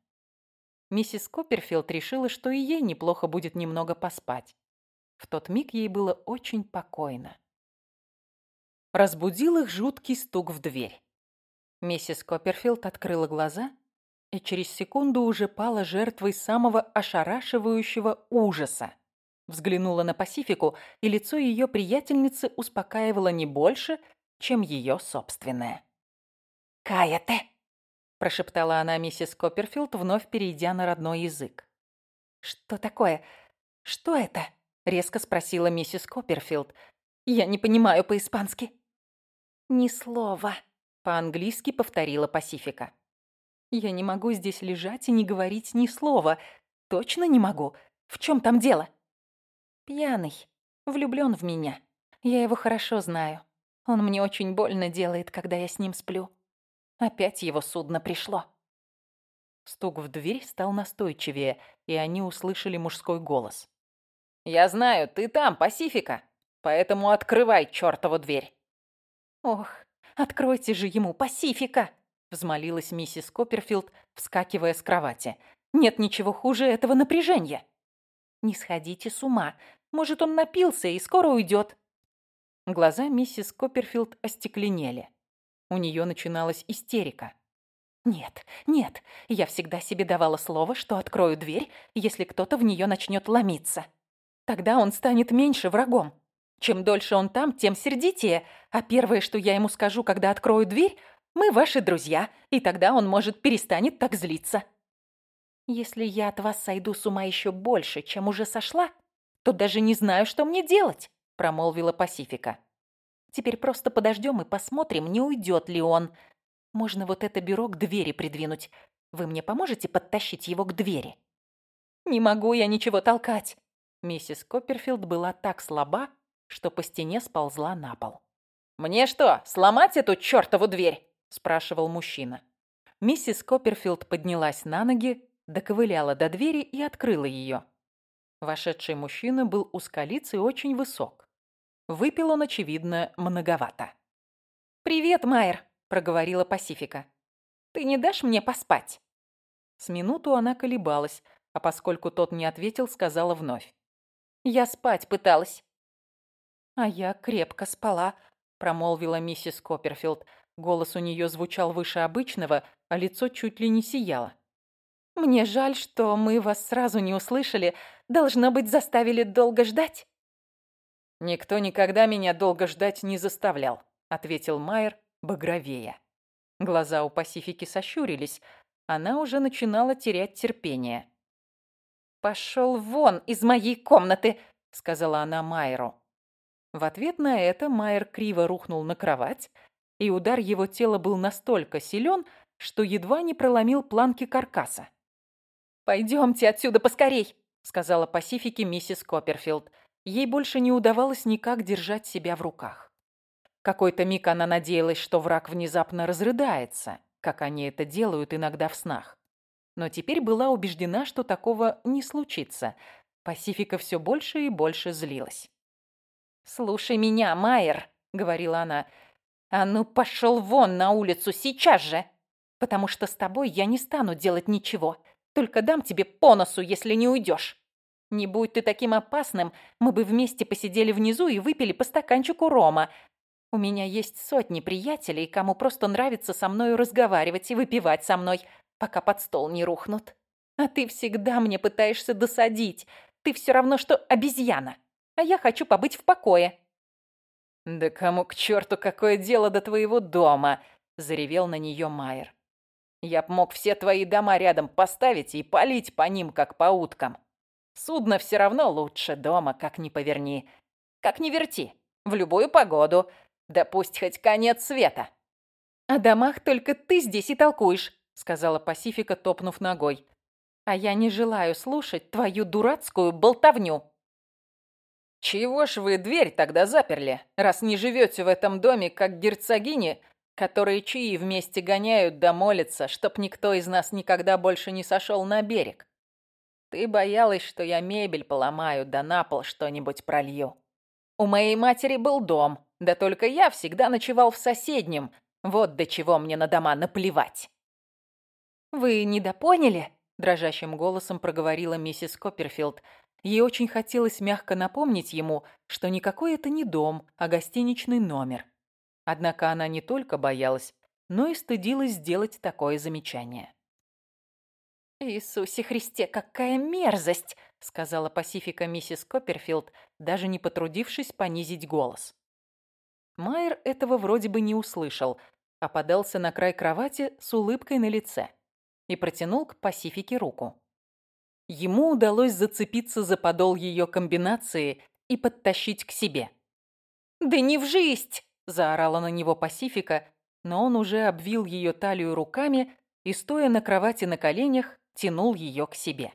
Миссис Копперфилд решила, что и ей неплохо будет немного поспать. В тот миг ей было очень покойно. Разбудил их жуткий стук в дверь. Миссис Копперфилд открыла глаза и через секунду уже пала жертвой самого ошарашивающего ужаса. Взглянула на Пасифику, и лицо ее приятельницы успокаивало не больше, чем ее собственное. «Каяте!» – прошептала она миссис Копперфилд, вновь перейдя на родной язык. «Что такое? Что это?» – резко спросила миссис Копперфилд. «Я не понимаю по-испански». «Ни слова», – по-английски повторила Пасифика. Я не могу здесь лежать и не говорить ни слова. Точно не могу. В чем там дело? Пьяный. Влюблен в меня. Я его хорошо знаю. Он мне очень больно делает, когда я с ним сплю. Опять его судно пришло. Стук в дверь стал настойчивее, и они услышали мужской голос. «Я знаю, ты там, Пасифика, поэтому открывай чертову дверь». «Ох, откройте же ему, Пасифика!» взмолилась миссис Копперфилд, вскакивая с кровати. «Нет ничего хуже этого напряжения». «Не сходите с ума. Может, он напился и скоро уйдет». Глаза миссис Копперфилд остекленели. У нее начиналась истерика. «Нет, нет, я всегда себе давала слово, что открою дверь, если кто-то в нее начнет ломиться. Тогда он станет меньше врагом. Чем дольше он там, тем сердитее, а первое, что я ему скажу, когда открою дверь, мы ваши друзья, и тогда он, может, перестанет так злиться. Если я от вас сойду с ума еще больше, чем уже сошла, то даже не знаю, что мне делать, промолвила Пасифика. Теперь просто подождем и посмотрим, не уйдет ли он. Можно вот это бюро к двери придвинуть. Вы мне поможете подтащить его к двери? Не могу я ничего толкать. Миссис Копперфилд была так слаба, что по стене сползла на пол. «Мне что, сломать эту чертову дверь?» спрашивал мужчина. Миссис Копперфилд поднялась на ноги, доковыляла до двери и открыла ее. Вошедший мужчина был узколиц и очень высок. Выпил он, очевидно, многовато. «Привет, Майер», — проговорила Пасифика. «Ты не дашь мне поспать?» С минуту она колебалась, а поскольку тот не ответил, сказала вновь. «Я спать пыталась». «А я крепко спала», — промолвила миссис Копперфилд. Голос у нее звучал выше обычного, а лицо чуть ли не сияло. «Мне жаль, что мы вас сразу не услышали. Должно быть, заставили долго ждать?» «Никто никогда меня долго ждать не заставлял», — ответил Майер, багровея. Глаза у Пасифики сощурились. Она уже начинала терять терпение. «Пошел вон из моей комнаты!» — сказала она Майеру. В ответ на это Майер криво рухнул на кровать, и удар его тела был настолько силен, что едва не проломил планки каркаса. «Пойдемте отсюда поскорей!» — сказала Пасифике миссис Копперфилд. Ей больше не удавалось никак держать себя в руках. Какой-то миг она надеялась, что враг внезапно разрыдается, как они это делают иногда в снах. Но теперь была убеждена, что такого не случится. Пасифика все больше и больше злилась. «Слушай меня, Майер», — говорила она. «А ну, пошел вон на улицу сейчас же! Потому что с тобой я не стану делать ничего. Только дам тебе по носу, если не уйдешь. Не будь ты таким опасным, мы бы вместе посидели внизу и выпили по стаканчику рома. У меня есть сотни приятелей, кому просто нравится со мною разговаривать и выпивать со мной, пока под стол не рухнут. А ты всегда мне пытаешься досадить. Ты все равно, что обезьяна. А я хочу побыть в покое». «Да кому к черту какое дело до твоего дома?» – заревел на нее Майер. «Я б мог все твои дома рядом поставить и палить по ним, как по уткам. Судно все равно лучше дома, как ни поверни. Как ни верти. В любую погоду. Да пусть хоть конец света. «О домах только ты здесь и толкуешь», — сказала Пасифика, топнув ногой. «А я не желаю слушать твою дурацкую болтовню». «Чего ж вы дверь тогда заперли, раз не живете в этом доме, как герцогини, которые чаи вместе гоняют да молятся, чтоб никто из нас никогда больше не сошел на берег? Ты боялась, что я мебель поломаю, да на пол что-нибудь пролью. У моей матери был дом, да только я всегда ночевал в соседнем. Вот до чего мне на дома наплевать. «Вы недопоняли?» – дрожащим голосом проговорила миссис Копперфилд. Ей очень хотелось мягко напомнить ему, что никакой это не дом, а гостиничный номер. Однако она не только боялась, но и стыдилась сделать такое замечание. «Иисусе Христе, какая мерзость!» — сказала Пасифика миссис Копперфилд, даже не потрудившись понизить голос. Майер этого вроде бы не услышал, а подался на край кровати с улыбкой на лице и протянул к Пасифике руку. Ему удалось зацепиться за подол ее комбинации и подтащить к себе. «Да не в жизнь!» – заорала на него Пасифика, но он уже обвил ее талию руками и, стоя на кровати на коленях, тянул ее к себе.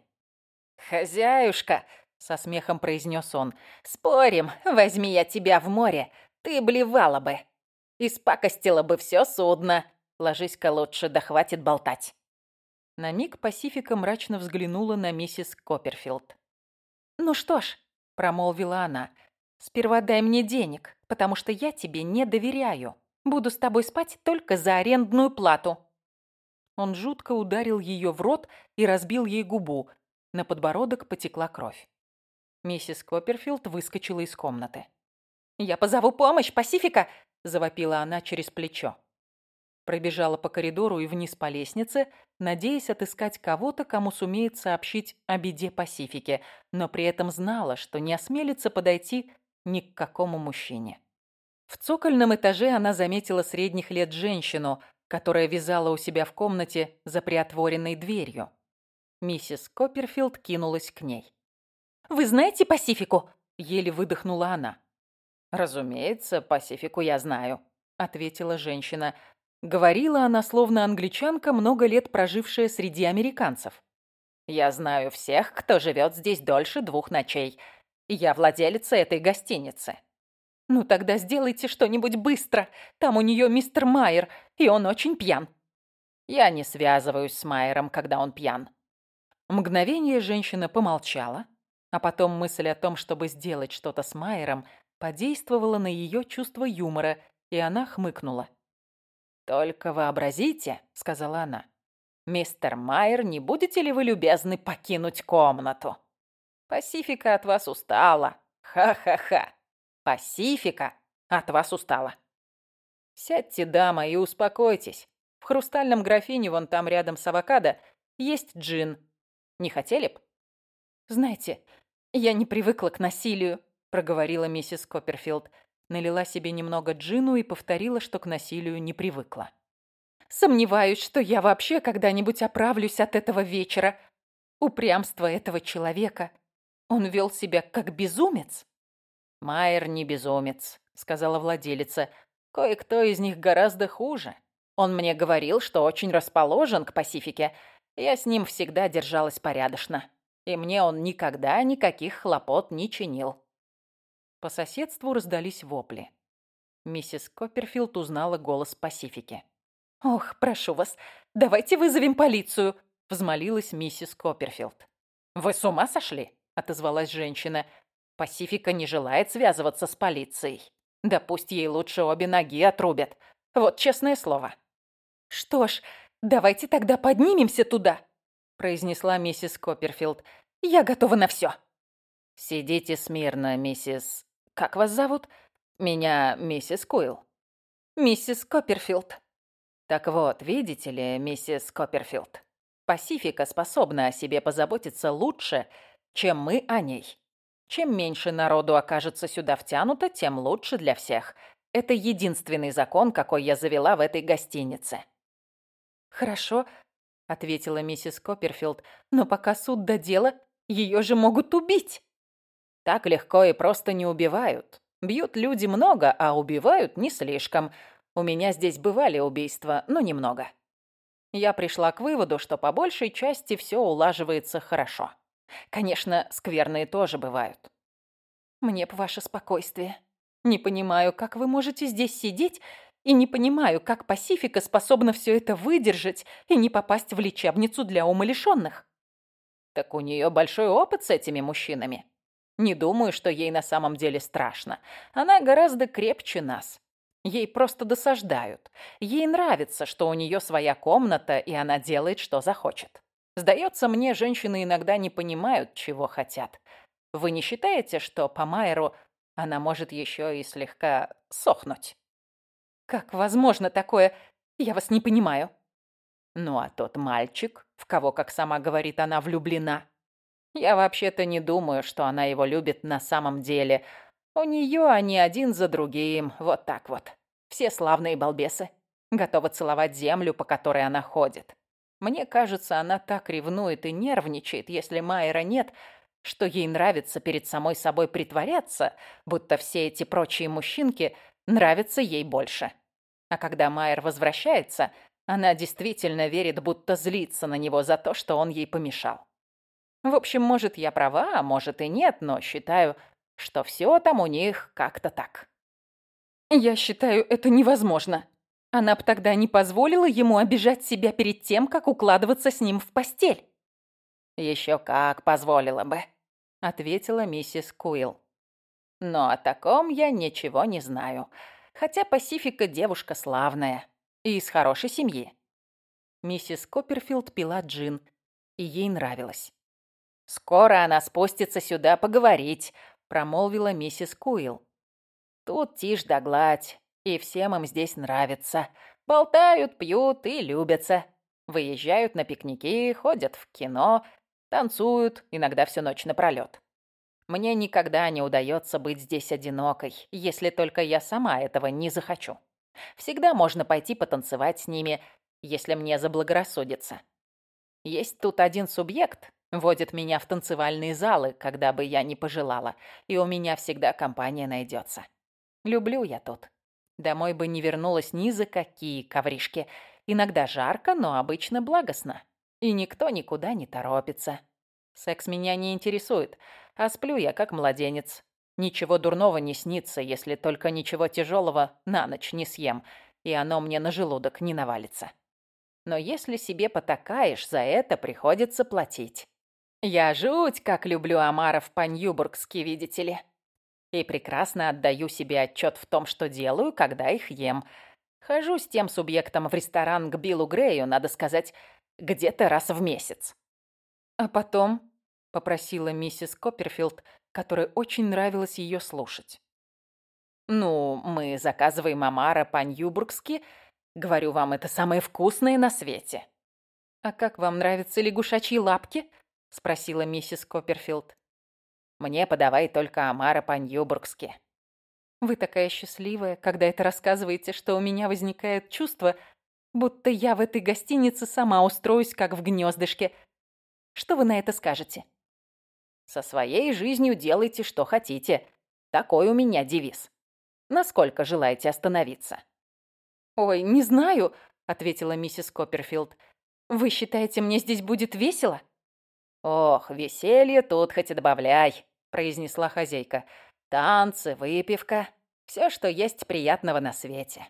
«Хозяюшка!» — со смехом произнес он. «Спорим, возьми я тебя в море, ты блевала бы. Испакостила бы все судно. Ложись-ка лучше, да хватит болтать». На миг Пасифика мрачно взглянула на миссис Копперфилд. «Ну что ж», — промолвила она, — «сперва дай мне денег, потому что я тебе не доверяю. Буду с тобой спать только за арендную плату». Он жутко ударил ее в рот и разбил ей губу. На подбородок потекла кровь. Миссис Копперфилд выскочила из комнаты. «Я позову помощь, Пасифика!» – завопила она через плечо. Пробежала по коридору и вниз по лестнице, надеясь отыскать кого-то, кому сумеет сообщить о беде Пасифики, но при этом знала, что не осмелится подойти ни к какому мужчине. В цокольном этаже она заметила средних лет женщину, которая вязала у себя в комнате за приотворенной дверью. Миссис Копперфилд кинулась к ней. «Вы знаете Пасифику?» – еле выдохнула она. «Разумеется, Пасифику я знаю», – ответила женщина. Говорила она, словно англичанка, много лет прожившая среди американцев. «Я знаю всех, кто живет здесь дольше двух ночей. Я владелица этой гостиницы. «Ну тогда сделайте что-нибудь быстро. Там у нее мистер Майер, и он очень пьян». «Я не связываюсь с Майером, когда он пьян». Мгновение женщина помолчала, а потом мысль о том, чтобы сделать что-то с Майером, подействовала на ее чувство юмора, и она хмыкнула. «Только вообразите», — сказала она. «Мистер Майер, не будете ли вы любезны покинуть комнату? Пасифика от вас устала. Ха-ха-ха». Пасифика от вас устала. Сядьте, дама, и успокойтесь. В хрустальном графине вон там рядом с авокадо есть джин. Не хотели б? Знаете, я не привыкла к насилию, проговорила миссис Копперфилд. Налила себе немного джину и повторила, что к насилию не привыкла. Сомневаюсь, что я вообще когда-нибудь оправлюсь от этого вечера. Упрямство этого человека. Он вел себя как безумец. «Майер не безумец», — сказала владелица. «Кое-кто из них гораздо хуже. Он мне говорил, что очень расположен к Пасифике. Я с ним всегда держалась порядочно. И мне он никогда никаких хлопот не чинил». По соседству раздались вопли. Миссис Копперфилд узнала голос Пасифики. «Ох, прошу вас, давайте вызовем полицию!» — взмолилась миссис Копперфилд. «Вы с ума сошли?» — отозвалась женщина. «Пасифика не желает связываться с полицией. Да пусть ей лучше обе ноги отрубят. Вот честное слово». «Что ж, давайте тогда поднимемся туда», — произнесла миссис Копперфилд. «Я готова на все». «Сидите смирно, миссис... Как вас зовут?» «Меня миссис Куилл». «Миссис Копперфилд». «Так вот, видите ли, миссис Копперфилд, Пасифика способна о себе позаботиться лучше, чем мы о ней. Чем меньше народу окажется сюда втянуто, тем лучше для всех. Это единственный закон, какой я завела в этой гостинице». «Хорошо», — ответила миссис Копперфилд, «но пока суд до дела, ее же могут убить». «Так легко и просто не убивают. Бьют люди много, а убивают не слишком. У меня здесь бывали убийства, но немного. Я пришла к выводу, что по большей части все улаживается хорошо. Конечно, скверные тоже бывают. Мне по ваше спокойствие. Не понимаю, как вы можете здесь сидеть, и не понимаю, как Пасифика способна все это выдержать и не попасть в лечебницу для умалишенных. Так у нее большой опыт с этими мужчинами. Не думаю, что ей на самом деле страшно. Она гораздо крепче нас. Ей просто досаждают. Ей нравится, что у нее своя комната, и она делает, что захочет. Сдается мне, женщины иногда не понимают, чего хотят. Вы не считаете, что по Майеру она может еще и слегка сохнуть? Как возможно такое? Я вас не понимаю. Ну а тот мальчик, в кого, как сама говорит, она влюблена, я вообще-то не думаю, что она его любит на самом деле. У нее они один за другим, вот так вот. Все славные балбесы. Готовы целовать землю, по которой она ходит. Мне кажется, она так ревнует и нервничает, если Майера нет, что ей нравится перед самой собой притворяться, будто все эти прочие мужчинки нравятся ей больше. А когда Майер возвращается, она действительно верит, будто злится на него за то, что он ей помешал. В общем, может, я права, а может и нет, но считаю, что все там у них как-то так. Я считаю, это невозможно. Она б тогда не позволила ему обижать себя перед тем, как укладываться с ним в постель. Еще как позволила бы, ответила миссис Куилл. Но о таком я ничего не знаю. Хотя Пасифика девушка славная и из хорошей семьи. Миссис Копперфилд пила джин, и ей нравилось. «Скоро она спустится сюда поговорить», — промолвила миссис Куилл. «Тут тишь да гладь, и всем им здесь нравится. Болтают, пьют и любятся. Выезжают на пикники, ходят в кино, танцуют, иногда всю ночь напролёт. Мне никогда не удается быть здесь одинокой, если только я сама этого не захочу. Всегда можно пойти потанцевать с ними, если мне заблагорассудится. Есть тут один субъект, Водит меня в танцевальные залы, когда бы я не пожелала, и у меня всегда компания найдется. Люблю я тут. Домой бы не вернулась ни за какие ковришки. Иногда жарко, но обычно благостно. И никто никуда не торопится. Секс меня не интересует, а сплю я как младенец. Ничего дурного не снится, если только ничего тяжелого на ночь не съем, и оно мне на желудок не навалится. Но если себе потакаешь, за это приходится платить. Я жуть как люблю омаров по-ньюбургски, видите ли. И прекрасно отдаю себе отчет в том, что делаю, когда их ем. Хожу с тем субъектом в ресторан к Биллу Грею, надо сказать, где-то раз в месяц. А потом, попросила миссис Копперфилд, которой очень нравилось ее слушать. «Ну, мы заказываем омара по-ньюбургски. Говорю вам, это самое вкусное на свете». «А как вам нравятся лягушачьи лапки?» — спросила миссис Копперфилд. «Мне подавай только омара по-ньюбургски». «Вы такая счастливая, когда это рассказываете, что у меня возникает чувство, Будто я в этой гостинице сама устроюсь, как в гнездышке. Что вы на это скажете? Со своей жизнью делайте, что хотите. Такой у меня девиз. Насколько желаете остановиться? Ой, не знаю, ответила миссис Копперфилд. Вы считаете, мне здесь будет весело? Ох, веселье тут хоть и добавляй, произнесла хозяйка. Танцы, выпивка, все, что есть приятного на свете.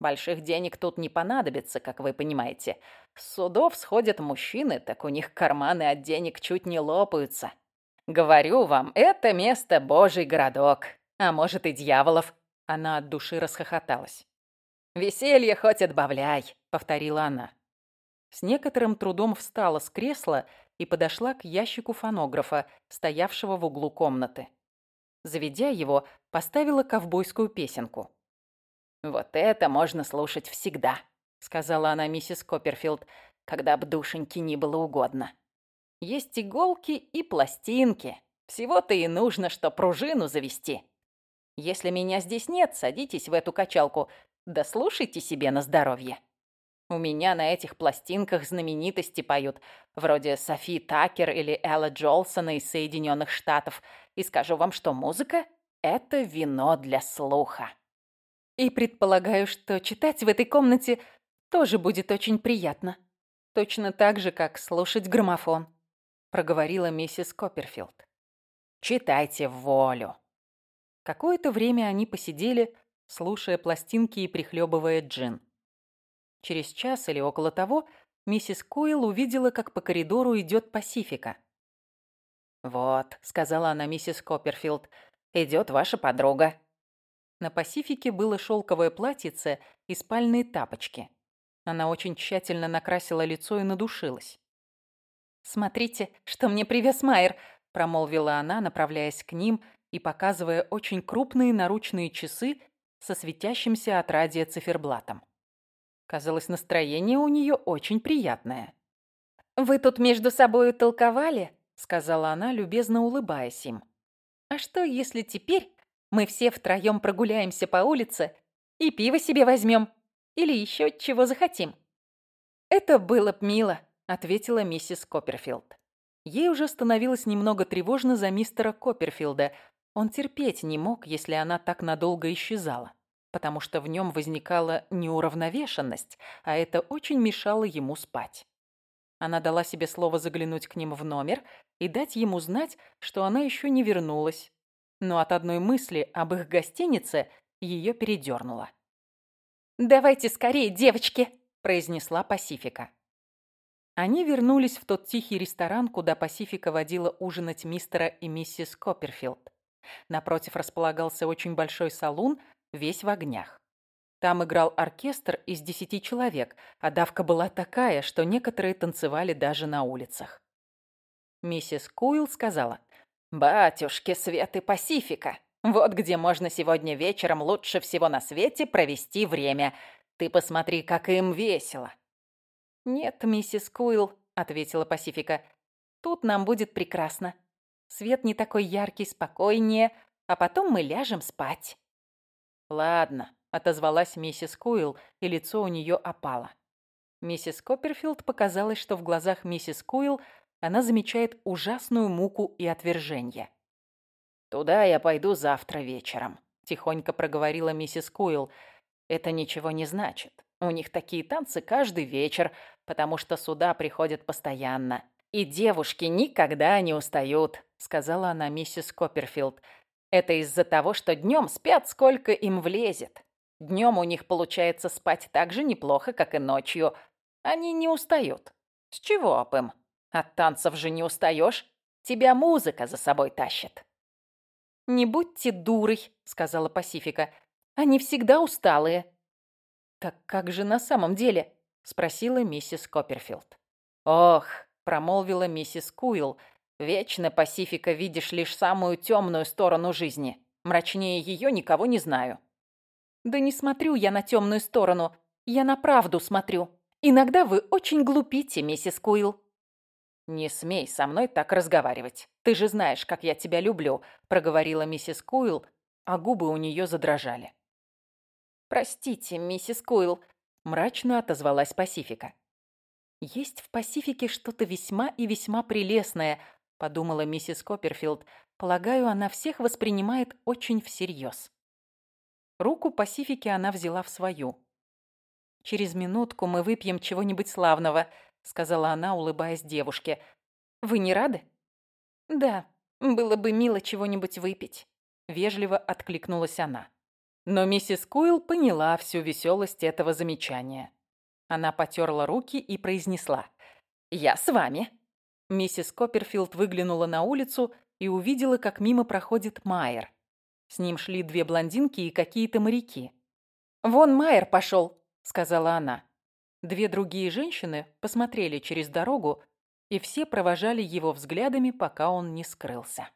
Больших денег тут не понадобится, как вы понимаете. С судов сходят мужчины, так у них карманы от денег чуть не лопаются. Говорю вам, это место божий городок. А может и дьяволов. Она от души расхохоталась. «Веселье хоть отбавляй», — повторила она. С некоторым трудом встала с кресла подошла к ящику фонографа, стоявшего в углу комнаты. Заведя его, поставила ковбойскую песенку. «Вот это можно слушать всегда», — сказала она миссис Копперфилд, когда б душеньки не было угодно. «Есть иголки и пластинки. Всего-то и нужно, что пружину завести. Если меня здесь нет, садитесь в эту качалку, да слушайте себе на здоровье. У меня на этих пластинках знаменитости поют, вроде Софи Такер или Элла Джолсона из Соединенных Штатов. И скажу вам, что музыка — это вино для слуха». И предполагаю, что читать в этой комнате тоже будет очень приятно. Точно так же, как слушать граммофон», — проговорила миссис Копперфилд. «Читайте в волю». Какое-то время они посидели, слушая пластинки и прихлебывая джин. Через час или около того миссис Куилл увидела, как по коридору идет Пасифика. «Вот», — сказала она миссис Копперфилд, — «идет ваша подруга». На Пасифике было шелковое платьице и спальные тапочки. Она очень тщательно накрасила лицо и надушилась. «Смотрите, что мне привез Майер», — промолвила она, направляясь к ним и показывая очень крупные наручные часы со светящимся от радия циферблатом. Казалось, настроение у нее очень приятное. «Вы тут между собой толковали?» — сказала она, любезно улыбаясь им. «А что, если теперь мы все втроем прогуляемся по улице и пиво себе возьмем. Или еще чего захотим». «Это было б мило», — ответила миссис Копперфилд. Ей уже становилось немного тревожно за мистера Копперфилда. Он терпеть не мог, если она так надолго исчезала, потому что в нем возникала неуравновешенность, а это очень мешало ему спать. Она дала себе слово заглянуть к ним в номер и дать ему знать, что она еще не вернулась, но от одной мысли об их гостинице ее передернуло. «Давайте скорее, девочки!» – произнесла Пасифика. Они вернулись в тот тихий ресторан, куда Пасифика водила ужинать мистера и миссис Копперфилд. Напротив располагался очень большой салун, весь в огнях. Там играл оркестр из десяти человек, а давка была такая, что некоторые танцевали даже на улицах. Миссис Куилл сказала – «Батюшки Светы Пасифика! Вот где можно сегодня вечером лучше всего на свете провести время. Ты посмотри, как им весело!» «Нет, миссис Куилл», — ответила Пасифика. «Тут нам будет прекрасно. Свет не такой яркий, спокойнее, а потом мы ляжем спать». «Ладно», — отозвалась миссис Куилл, и лицо у нее опало. Миссис Копперфилд показалось, что в глазах миссис Куилл она замечает ужасную муку и отвержение. «Туда я пойду завтра вечером», — тихонько проговорила миссис Куилл. «Это ничего не значит. У них такие танцы каждый вечер, потому что сюда приходят постоянно. И девушки никогда не устают», — сказала она миссис Копперфилд. «Это из-за того, что днем спят, сколько им влезет. Днем у них получается спать так же неплохо, как и ночью. Они не устают. С чего об им?» От танцев же не устаешь. Тебя музыка за собой тащит. «Не будьте дурой», — сказала Пасифика. «Они всегда усталые». «Так как же на самом деле?» — спросила миссис Копперфилд. «Ох», — промолвила миссис Куилл, «вечно Пасифика видишь лишь самую темную сторону жизни. Мрачнее ее никого не знаю». «Да не смотрю я на темную сторону. Я на правду смотрю. Иногда вы очень глупите, миссис Куилл». «Не смей со мной так разговаривать. Ты же знаешь, как я тебя люблю», — проговорила миссис Куилл, а губы у нее задрожали. «Простите, миссис Куилл, мрачно отозвалась Пасифика. «Есть в Пасифике что-то весьма и весьма прелестное», подумала миссис Копперфилд. «Полагаю, она всех воспринимает очень всерьез». Руку Пасифики она взяла в свою. «Через минутку мы выпьем чего-нибудь славного», сказала она, улыбаясь девушке. «Вы не рады?» «Да, было бы мило чего-нибудь выпить», вежливо откликнулась она. Но миссис Куилл поняла всю веселость этого замечания. Она потерла руки и произнесла. «Я с вами». Миссис Копперфилд выглянула на улицу и увидела, как мимо проходит Майер. С ним шли две блондинки и какие-то моряки. «Вон Майер пошел», — сказала она. Две другие женщины посмотрели через дорогу, и все провожали его взглядами, пока он не скрылся.